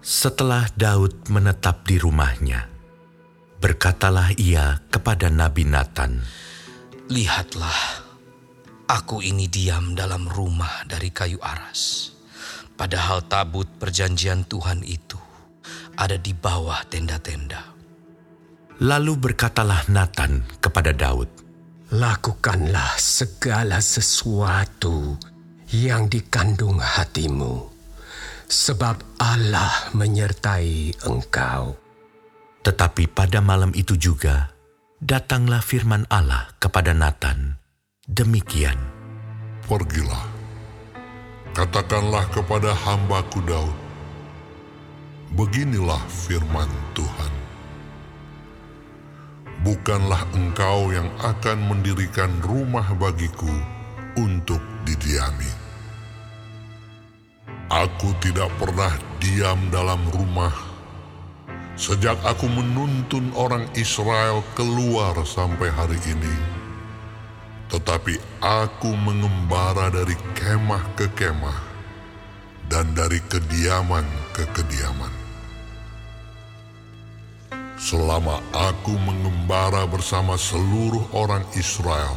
Setelah Daud menetap di rumahnya, berkatalah ia kepada Nabi Nathan, Lihatlah, aku ini diam dalam rumah dari kayu aras. Padahal tabut perjanjian Tuhan itu ada di bawah tenda-tenda. Lalu berkatalah Nathan kepada Daud, Lakukanlah segala sesuatu yang dikandung hatimu, sebab Allah menyertai engkau. Tetapi pada malam itu juga, datanglah firman Allah kepada Nathan. Demikian, Pergilah, katakanlah kepada hambaku Daud, beginilah firman Tuhan. Bukanlah engkau yang akan mendirikan rumah bagiku untuk didiami. Aku tidak pernah diam dalam rumah sejak aku menuntun orang Israel keluar sampai hari ini. Tetapi aku mengembara dari kemah ke kemah dan dari kediaman ke kediaman. Selama aku mengembara bersama seluruh orang Israel,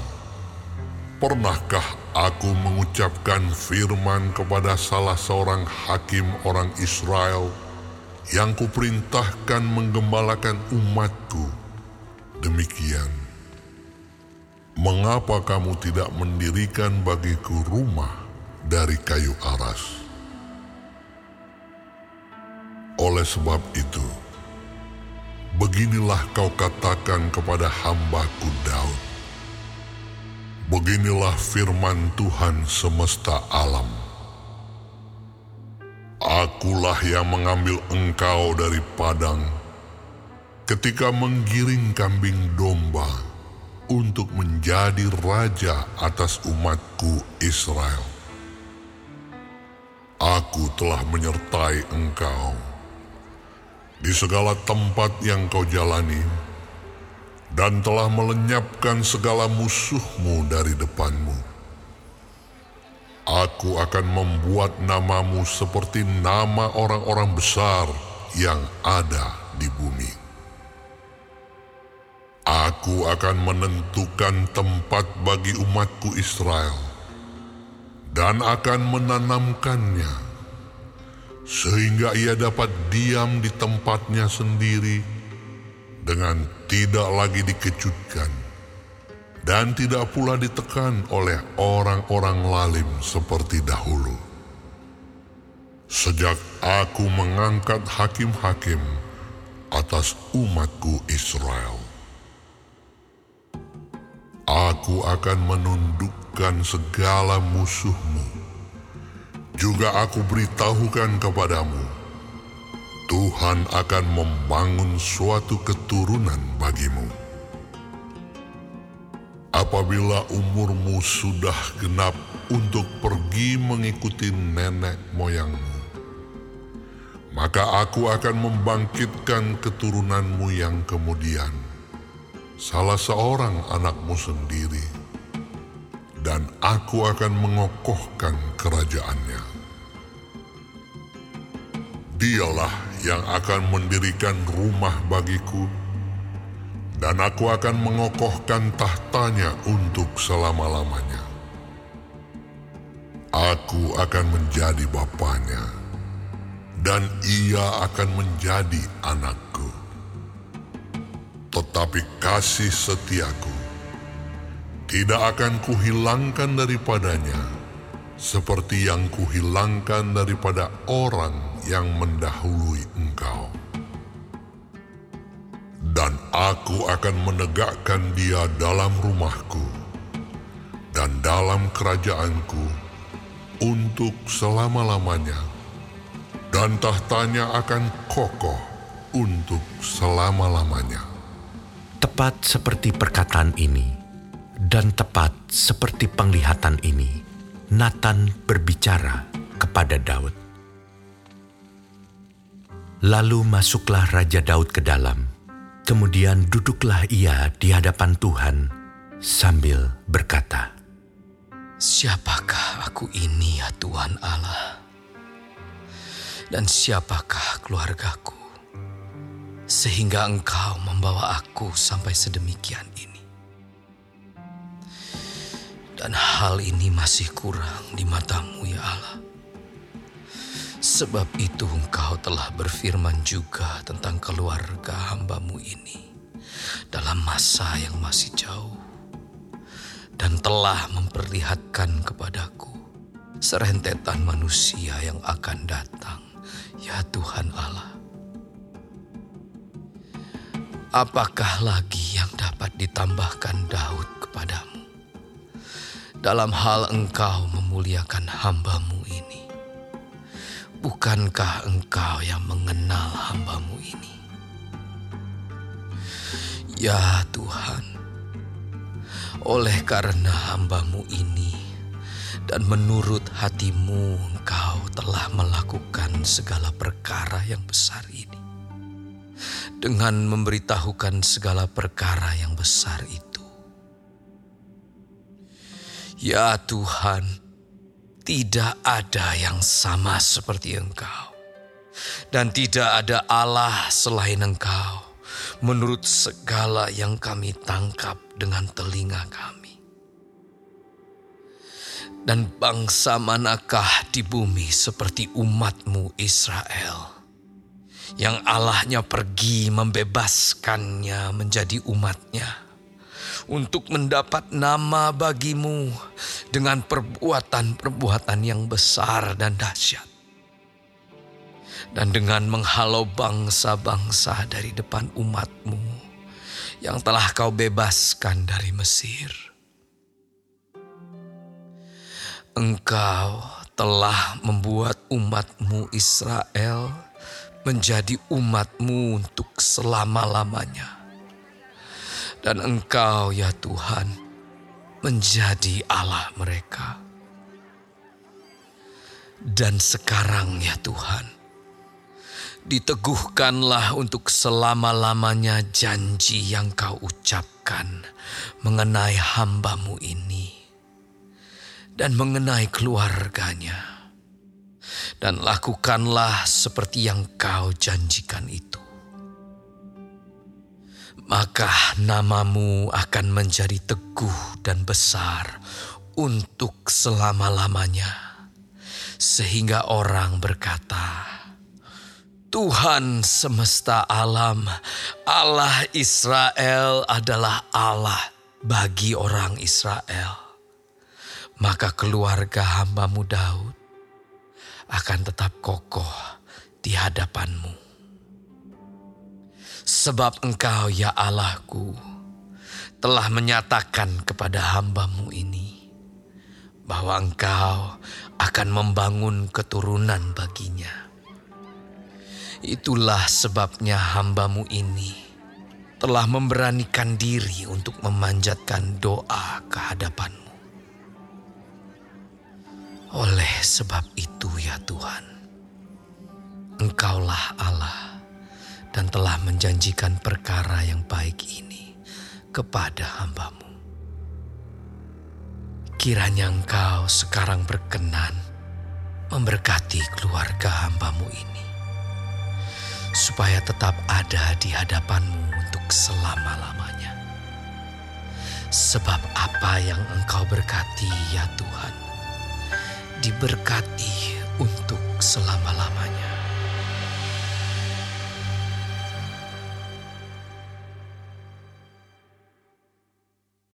pernahkah aku mengucapkan firman kepada salah seorang hakim orang Israel yang kuperintahkan menggembalakan umatku? Demikian, mengapa kamu tidak mendirikan bagiku rumah dari kayu aras? Oleh sebab itu, beginilah kau katakan kepada hambaku Daud. Beginilah firman Tuhan semesta alam. Akulah yang mengambil engkau dari padang ketika menggiring kambing domba untuk menjadi raja atas umatku Israel. Aku telah menyertai engkau di segala tempat yang kau jalani dan telah melenyapkan segala musuhmu dari depanmu. Aku akan membuat namamu seperti nama orang-orang besar yang ada di bumi. Aku akan menentukan tempat bagi umatku Israel dan akan menanamkannya sehingga ia dapat diam di tempatnya sendiri dengan tidak lagi dikejutkan dan tidak pula ditekan oleh orang-orang lalim seperti dahulu. Sejak aku mengangkat hakim-hakim atas umatku Israel. Aku akan menundukkan segala musuhmu. Juga aku beritahukan kepadamu, Tuhan akan membangun suatu keturunan bagimu. Apabila umurmu sudah genap untuk pergi mengikuti nenek moyangmu, maka aku akan membangkitkan keturunanmu yang kemudian, salah seorang anakmu sendiri, dan aku akan mengokohkan kerajaannya. Dialah yang akan mendirikan rumah bagiku, dan aku akan mengokohkan tahtanya untuk selama-lamanya. Aku akan menjadi bapaknya, dan ia akan menjadi anakku. Tetapi kasih setiaku tidak akan kuhilangkan daripadanya, seperti yang kuhilangkan daripada orang yang mendahului engkau. Dan aku akan menegakkan dia dalam rumahku dan dalam kerajaanku untuk selama-lamanya, dan tahtanya akan kokoh untuk selama-lamanya. tepat seperti perkataan ini, dan tepat seperti penglihatan ini, Nathan berbicara kepada Daud. Lalu masuklah Raja Daud ke dalam. Kemudian duduklah ia di hadapan Tuhan sambil berkata, Siapakah aku ini ya Tuhan Allah? Dan siapakah keluargaku sehingga engkau membawa aku sampai sedemikian ini? Dan hal ini masih kurang di matamu ya Allah. Sebab itu engkau telah berfirman juga tentang keluarga hambamu ini dalam masa yang masih jauh. Dan telah memperlihatkan kepadaku serentetan manusia yang akan datang ya Tuhan Allah. Apakah lagi yang dapat ditambahkan Daud kepadamu? Dalam hal engkau memuliakan hambamu ini. Bukankah engkau yang mengenal hambamu ini? Ya Tuhan, oleh karena hambamu ini dan menurut hatimu engkau telah melakukan segala perkara yang besar ini. Dengan memberitahukan segala perkara yang besar itu. Ya Tuhan, tidak ada yang sama seperti Engkau, dan tidak ada Allah selain Engkau. Menurut segala yang kami tangkap dengan telinga kami, dan bangsa manakah di bumi seperti umatmu Israel? Yang Allahnya pergi membebaskannya menjadi umatnya untuk mendapat nama bagimu dengan perbuatan-perbuatan yang besar dan dahsyat. Dan dengan menghalau bangsa-bangsa dari depan umatmu yang telah kau bebaskan dari Mesir Engkau telah membuat umatmu Israel menjadi umatmu untuk selama-lamanya. Dan engkau ya Tuhan menjadi Allah mereka. Dan sekarang ya Tuhan, diteguhkanlah untuk selama-lamanya janji yang kau ucapkan mengenai hambamu ini dan mengenai keluarganya. Dan lakukanlah seperti yang kau janjikan itu. Maka namamu akan menjadi teguh dan besar untuk selama-lamanya. Sehingga orang berkata, Tuhan semesta alam, Allah Israel adalah Allah bagi orang Israel maka keluarga hambamu Daud akan tetap kokoh di hadapanmu. Sebab engkau ya Allahku telah menyatakan kepada hambamu ini bahwa engkau akan membangun keturunan baginya. Itulah sebabnya hambamu ini telah memberanikan diri untuk memanjatkan doa ke hadapanmu. Oleh sebab itu ya Tuhan, Engkaulah Allah dan telah menjanjikan perkara yang baik ini kepada hambamu. Kiranya Engkau sekarang berkenan memberkati keluarga hambamu ini, supaya tetap ada di hadapanmu untuk selama-lamanya. Sebab apa yang Engkau berkati ya Tuhan, diberkati untuk selama-lamanya.